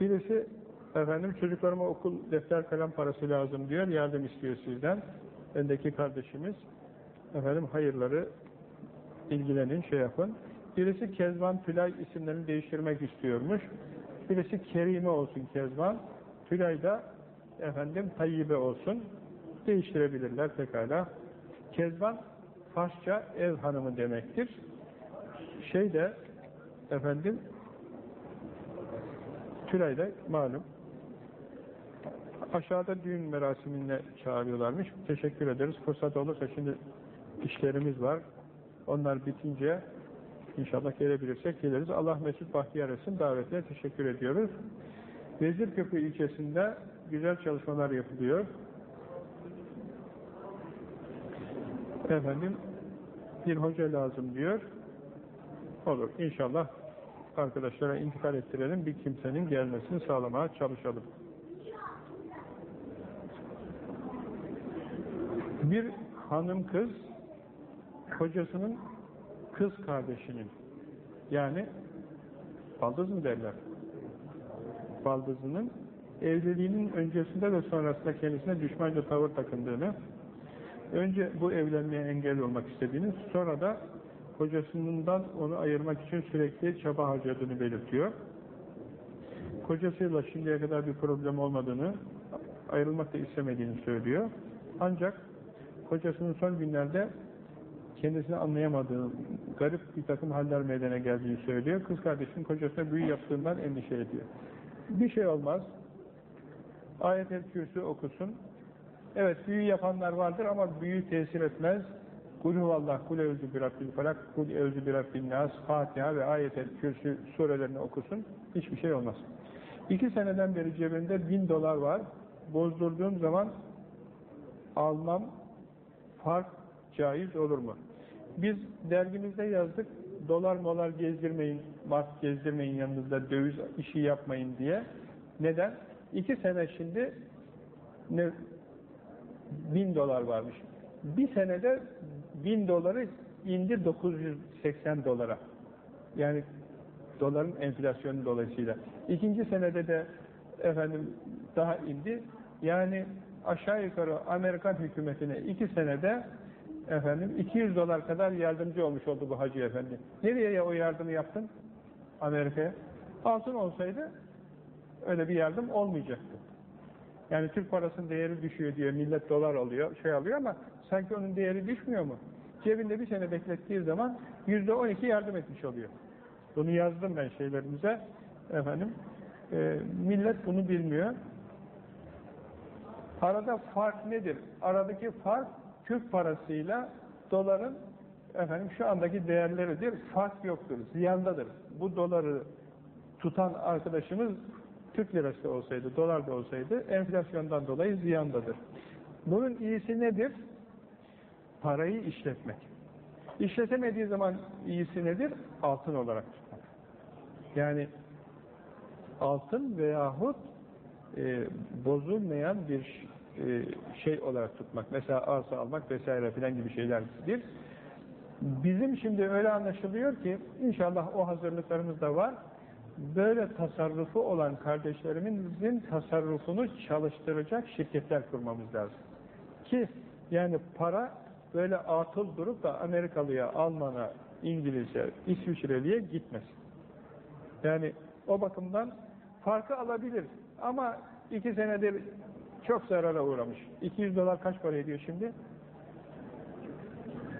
Birisi, efendim çocuklarıma okul defter kalem parası lazım diyor, yardım istiyor sizden. Öndeki kardeşimiz, efendim hayırları ilgilenin, şey yapın. Birisi Kezban Tülay isimlerini değiştirmek istiyormuş. Birisi Kerime olsun Kezban, Tülay da efendim Tayyibe olsun. Değiştirebilirler pekala. Kezban Farsça ev hanımı demektir. Şey de efendim Tülay da malum aşağıda düğün merasimine çağırıyorlarmış. Teşekkür ederiz. Fırsat olursa şimdi işlerimiz var. Onlar bitince inşallah gelebilirsek geliriz. Allah Mesut Bahtiyar etsin. Davetine teşekkür ediyoruz. Vezirköprü ilçesinde güzel çalışmalar yapılıyor. Efendim bir hoca lazım diyor. Olur. İnşallah arkadaşlara intikal ettirelim. Bir kimsenin gelmesini sağlamaya çalışalım. Bir hanım kız kocasının kız kardeşinin yani baldız mı derler? Baldızının evliliğinin öncesinde ve sonrasında kendisine düşmanca tavır takındığını önce bu evlenmeye engel olmak istediğini sonra da kocasından onu ayırmak için sürekli çaba harcadığını belirtiyor. Kocasıyla şimdiye kadar bir problem olmadığını ayrılmak da istemediğini söylüyor. Ancak kocasının son günlerde kendisini anlayamadığı garip bir takım haller meydana geldiğini söylüyor. Kız kardeşinin kocasına büyü yaptığından endişe ediyor. Bir şey olmaz. Ayet-el okusun. Evet büyü yapanlar vardır ama büyü tesir etmez. Kul huvallah, kul evzü bir rabbil felak, kul evzü bir rabbil nas, Fatiha ve ayet-el kürsü surelerini okusun. Hiçbir şey olmaz. İki seneden beri cebimde bin dolar var. Bozdurduğum zaman almam fark caiz olur mu? Biz dergimizde yazdık, dolar molar gezdirmeyin, mark gezdirmeyin yanınızda, döviz işi yapmayın diye. Neden? İki sene şimdi ne, bin dolar varmış. Bir senede bin doları indi 980 dolara. Yani doların enflasyonu dolayısıyla. İkinci senede de efendim daha indi. Yani aşağı yukarı Amerikan hükümetine iki senede efendim 200 dolar kadar yardımcı olmuş oldu bu hacı efendi. Nereye ya o yardımı yaptın? Amerika'ya. Altın olsaydı öyle bir yardım olmayacaktı. Yani Türk parasının değeri düşüyor diye millet dolar alıyor, şey alıyor ama sanki onun değeri düşmüyor mu? Cebinde bir sene beklettiği zaman yüzde on iki yardım etmiş oluyor. Bunu yazdım ben şeylerimize. Efendim, e, millet bunu bilmiyor. Arada fark nedir? Aradaki fark Türk parasıyla doların efendim şu andaki değerleridir. Fark yoktur, ziyandadır. Bu doları tutan arkadaşımız Türk lirası olsaydı, dolar da olsaydı enflasyondan dolayı ziyandadır. Bunun iyisi nedir? Parayı işletmek. İşletemediği zaman iyisi nedir? Altın olarak tutmak. Yani altın veyahut e, bozulmayan bir e, şey olarak tutmak. Mesela arsa almak vesaire filan gibi şeylerdir. Bizim şimdi öyle anlaşılıyor ki inşallah o hazırlıklarımız da var böyle tasarrufu olan kardeşlerimizin tasarrufunu çalıştıracak şirketler kurmamız lazım. Ki yani para böyle atıl durup da Amerikalıya, Alman'a, İngilizce, İsviçreli'ye gitmez. Yani o bakımdan farkı alabilir. Ama iki senedir çok zarara uğramış. 200 dolar kaç para ediyor şimdi?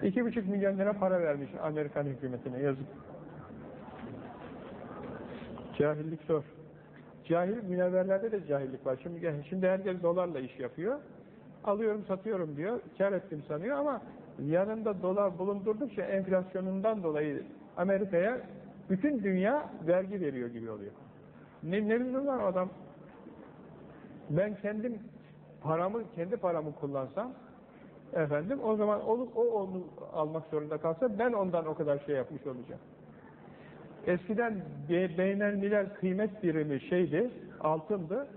2,5 milyon lira para vermiş Amerikan hükümetine yazık. Cahillik zor. Cahil, münevverlerde de cahillik var. Şimdi, şimdi herkes dolarla iş yapıyor. Alıyorum, satıyorum diyor. Kar ettim sanıyor ama yanında dolar bulundurdukça enflasyonundan dolayı Amerika'ya bütün dünya vergi veriyor gibi oluyor. Ne, ne lüzum var adam? Ben kendim paramı, kendi paramı kullansam efendim o zaman o, o onu almak zorunda kalsa ben ondan o kadar şey yapmış olacağım. Eskiden be, beynelmiler kıymet birimi şeydi, altındı.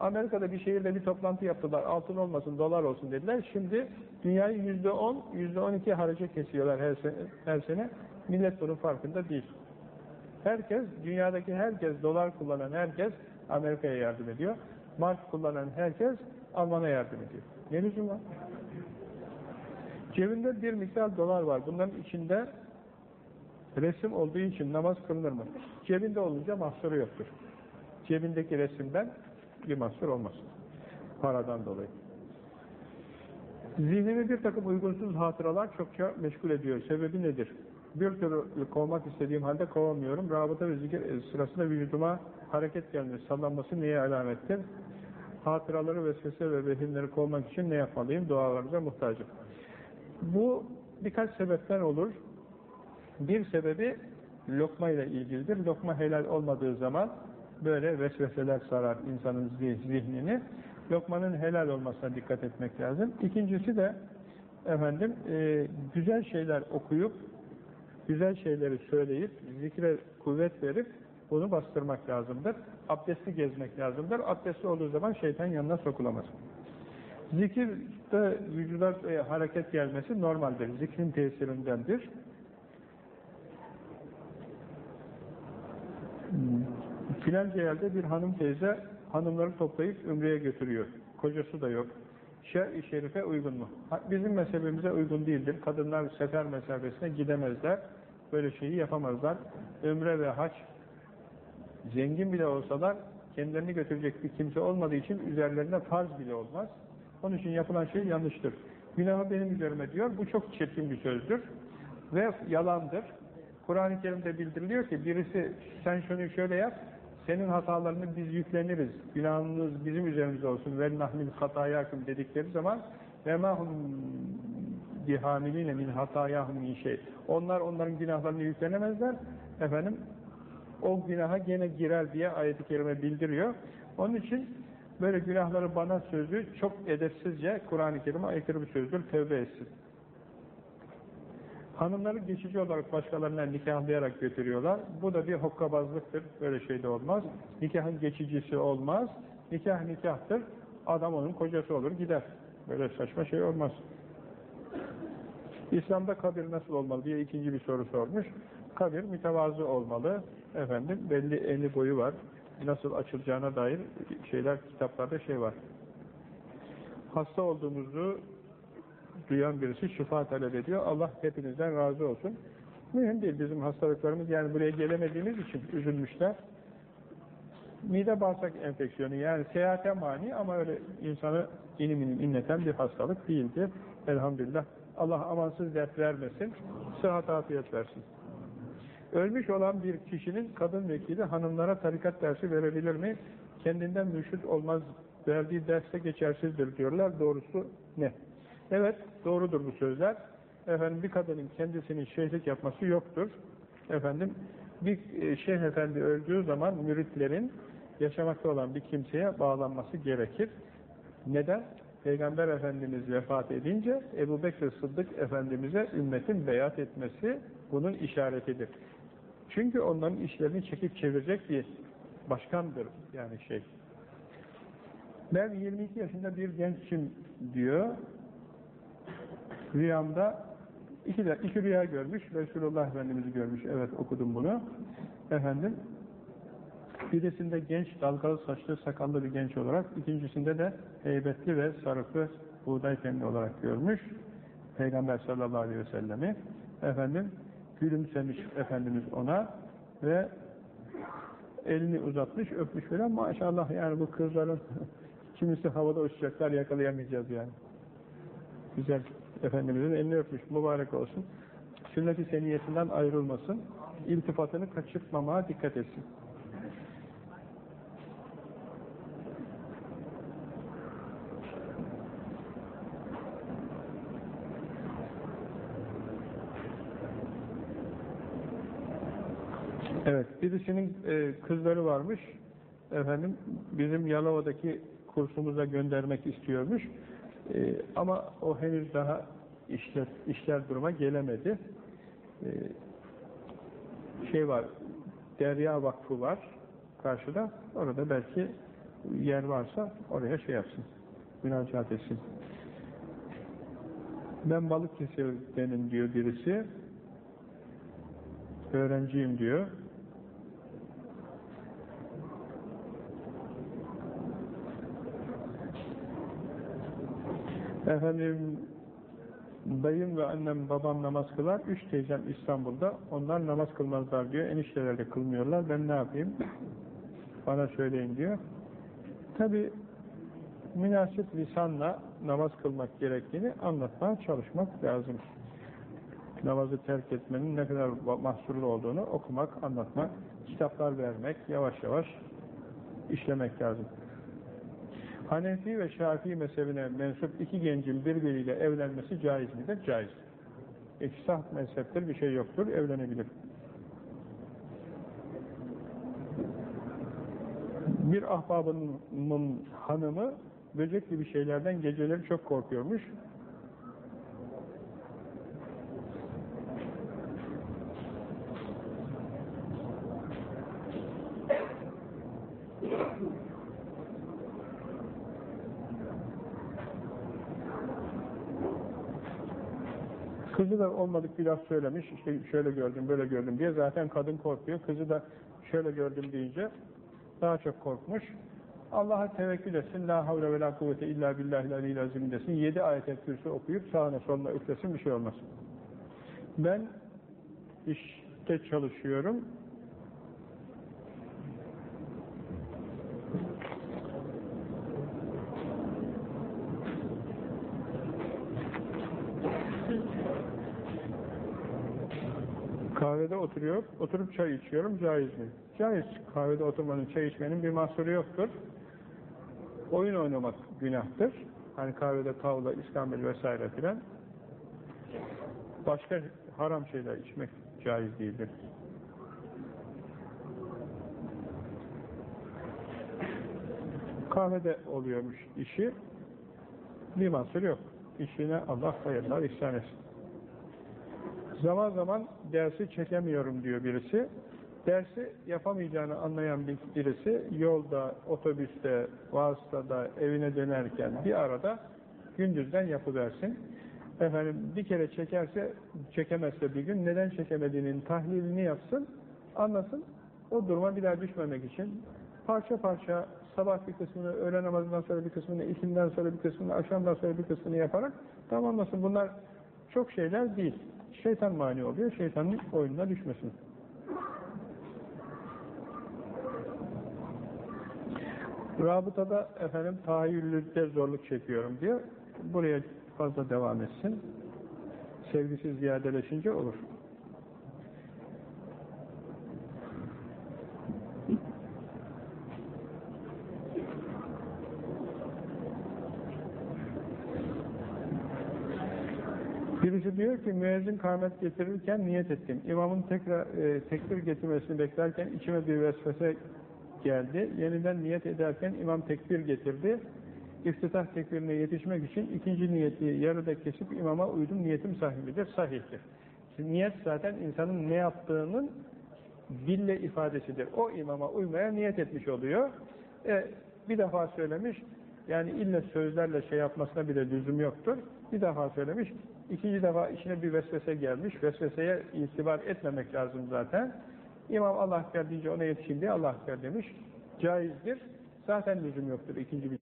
Amerika'da bir şehirde bir toplantı yaptılar. Altın olmasın, dolar olsun dediler. Şimdi dünyayı yüzde on, yüzde on iki haraca kesiyorlar her sene, her sene. Millet bunun farkında değil. Herkes, dünyadaki herkes, dolar kullanan herkes Amerika'ya yardım ediyor. Mark kullanan herkes Alman'a yardım ediyor. Ne lüzum var? Cebinde bir miktar dolar var. Bunların içinde resim olduğu için namaz kılınır mı? Cebinde olunca mahsuru yoktur. Cebindeki resimden bir mahsur olmaz. Paradan dolayı. Zihnimi bir takım uygunsuz hatıralar çokça meşgul ediyor. Sebebi nedir? Bir türlü kovmak istediğim halde kovamıyorum. Rabıta ve zikir sırasında vücuduma hareket gelmesi, sallanması neye alamettir? Hatıraları, vesvese ve vehimleri kovmak için ne yapmalıyım? Dualarınıza muhtacım. Bu birkaç sebepten olur. Bir sebebi lokma ile ilgilidir. Lokma helal olmadığı zaman böyle vesveseler sarar insanın zihnini. Lokmanın helal olmasına dikkat etmek lazım. İkincisi de efendim e, güzel şeyler okuyup güzel şeyleri söyleyip zikre kuvvet verip bunu bastırmak lazımdır. Abdesti gezmek lazımdır. Abdesti olduğu zaman şeytan yanına sokulamaz. Zikirde vücuda e, hareket gelmesi normaldir. Zikrin tesirindendir. Filanca yerde bir hanım teyze hanımları toplayıp ümreye götürüyor. Kocası da yok. Şer-i şerife uygun mu? Bizim mezhebimize uygun değildir. Kadınlar sefer mesafesine gidemezler. Böyle şeyi yapamazlar. Ömre ve haç zengin bile olsalar kendilerini götürecek bir kimse olmadığı için üzerlerine farz bile olmaz. Onun için yapılan şey yanlıştır. Günahı benim üzerime diyor. Bu çok çirkin bir sözdür. Ve yalandır. Kur'an-ı Kerim'de bildiriliyor ki birisi sen şunu şöyle yap, senin hatalarını biz yükleniriz, günahınız bizim üzerimize olsun, ve nahmil hatayakım dedikleri zaman ve mahum bihamiline min hatayahum şey. Onlar onların günahlarını yüklenemezler. Efendim o günaha gene girer diye ayet-i kerime bildiriyor. Onun için böyle günahları bana sözü çok edepsizce Kur'an-ı Kerim'e aykırı bir sözdür. Tevbe etsin. Hanımları geçici olarak başkalarına nikahlayarak götürüyorlar. Bu da bir hokkabazlıktır. Böyle şey de olmaz. Nikahın geçicisi olmaz. Nikah nikahtır. Adam onun kocası olur gider. Böyle saçma şey olmaz. İslam'da kabir nasıl olmalı diye ikinci bir soru sormuş. Kabir mütevazı olmalı. Efendim belli eni boyu var. Nasıl açılacağına dair şeyler kitaplarda şey var. Hasta olduğumuzu duyan birisi şifa talep ediyor. Allah hepinizden razı olsun. Mühim değil bizim hastalıklarımız. Yani buraya gelemediğimiz için üzülmüşler. Mide bağırsak enfeksiyonu yani seyahate mani ama öyle insanı inim inim inleten bir hastalık değildir. Elhamdülillah. Allah amansız dert vermesin. Sıhhat afiyet versin. Ölmüş olan bir kişinin kadın vekili hanımlara tarikat dersi verebilir mi? Kendinden mürşit olmaz. Verdiği derste geçersizdir diyorlar. Doğrusu ne? Evet, doğrudur bu sözler. Efendim bir kadının kendisinin şeyhlik yapması yoktur. Efendim bir e, şeyh efendi öldüğü zaman müritlerin yaşamakta olan bir kimseye bağlanması gerekir. Neden? Peygamber Efendimiz vefat edince Ebu Bekir Sıddık Efendimiz'e ümmetin beyat etmesi bunun işaretidir. Çünkü onların işlerini çekip çevirecek bir başkandır yani şey. Ben 22 yaşında bir gençim diyor. Rüyamda iki, de, iki rüya görmüş. Resulullah Efendimiz'i görmüş. Evet okudum bunu. Efendim birisinde genç, dalgalı saçlı, sakallı bir genç olarak, ikincisinde de heybetli ve sarıklı buğday tenli olarak görmüş. Peygamber sallallahu aleyhi ve sellemi. Efendim gülümsemiş Efendimiz ona ve elini uzatmış, öpmüş falan. Maşallah yani bu kızların kimisi havada uçacaklar, yakalayamayacağız yani güzel Efendimizin elini öpmüş, mübarek olsun. Sünnet-i seniyesinden ayrılmasın, iltifatını kaçırtmamaya dikkat etsin. Evet, birisinin e, kızları varmış, efendim bizim Yalova'daki kursumuza göndermek istiyormuş. E, ama o henüz daha işler, işler duruma gelemedi. E, şey var, Derya Vakfı var karşıda. Orada belki yer varsa oraya şey yapsın, müracaat etsin. Ben Balıkesir'denim diyor birisi. Öğrenciyim diyor. Efendim dayım ve annem babam namaz kılar. Üç teyzem İstanbul'da. Onlar namaz kılmazlar diyor. Enişteler kılmıyorlar. Ben ne yapayım? Bana söyleyin diyor. Tabi münasip lisanla namaz kılmak gerektiğini anlatmaya çalışmak lazım. Namazı terk etmenin ne kadar mahsurlu olduğunu okumak, anlatmak, kitaplar vermek, yavaş yavaş işlemek lazım. Hanefi ve Şafii mezhebine mensup iki gencin birbiriyle evlenmesi caiz midir? Caiz. İkisah mezheptir, bir şey yoktur, evlenebilir. Bir ahbabımın hanımı böcek gibi şeylerden geceleri çok korkuyormuş. Kızı da olmadık bir laf söylemiş, işte şöyle gördüm, böyle gördüm diye. Zaten kadın korkuyor. Kızı da şöyle gördüm deyince daha çok korkmuş. Allah'a tevekkül etsin. La havle ve la kuvvete illa billahil azim desin. Yedi ayet-el kürsü okuyup sağına soluna üflesin bir şey olmaz. Ben işte çalışıyorum. Kahvede oturuyor, oturup çay içiyorum, caiz mi? Caiz. Kahvede oturmanın, çay içmenin bir mahsuru yoktur. Oyun oynamak günahtır. Hani kahvede tavla, iskambil vesaire filan. Başka haram şeyler içmek caiz değildir. Kahvede oluyormuş işi. Bir mahsur yok. İşine Allah hayırlar ihsan etsin. Zaman zaman dersi çekemiyorum diyor birisi. Dersi yapamayacağını anlayan birisi yolda, otobüste, vasıtada, evine dönerken bir arada gündüzden yapıversin. Efendim bir kere çekerse, çekemezse bir gün neden çekemediğinin tahlilini yapsın, anlasın. O duruma bir daha düşmemek için parça parça sabah bir kısmını, öğle namazından sonra bir kısmını, ikinden sonra bir kısmını, akşamdan sonra bir kısmını yaparak tamamlasın. Bunlar çok şeyler değil. Şeytan mani oluyor, şeytanın oyununa düşmesin. Rabıtada efendim tahayyüllükte zorluk çekiyorum diyor. Buraya fazla devam etsin. Sevgisi ziyadeleşince olur. Birisi diyor ki müezzin kâhmet getirirken niyet ettim. İmamın tekrar e, tekbir getirmesini beklerken içime bir vesvese geldi. Yeniden niyet ederken imam tekbir getirdi. İftitah tekbirine yetişmek için ikinci niyeti yarıda kesip imama uydum niyetim sahibidir, sahihtir. Şimdi niyet zaten insanın ne yaptığının dille ifadesidir. O imama uymaya niyet etmiş oluyor. E, bir defa söylemiş, yani illa sözlerle şey yapmasına bile lüzum yoktur. Bir defa söylemiş, ikinci defa içine bir vesvese gelmiş. Vesveseye itibar etmemek lazım zaten. İmam Allah Ekber deyince ona yetişin diye Allah Ekber demiş. Caizdir. Zaten lüzum yoktur ikinci bir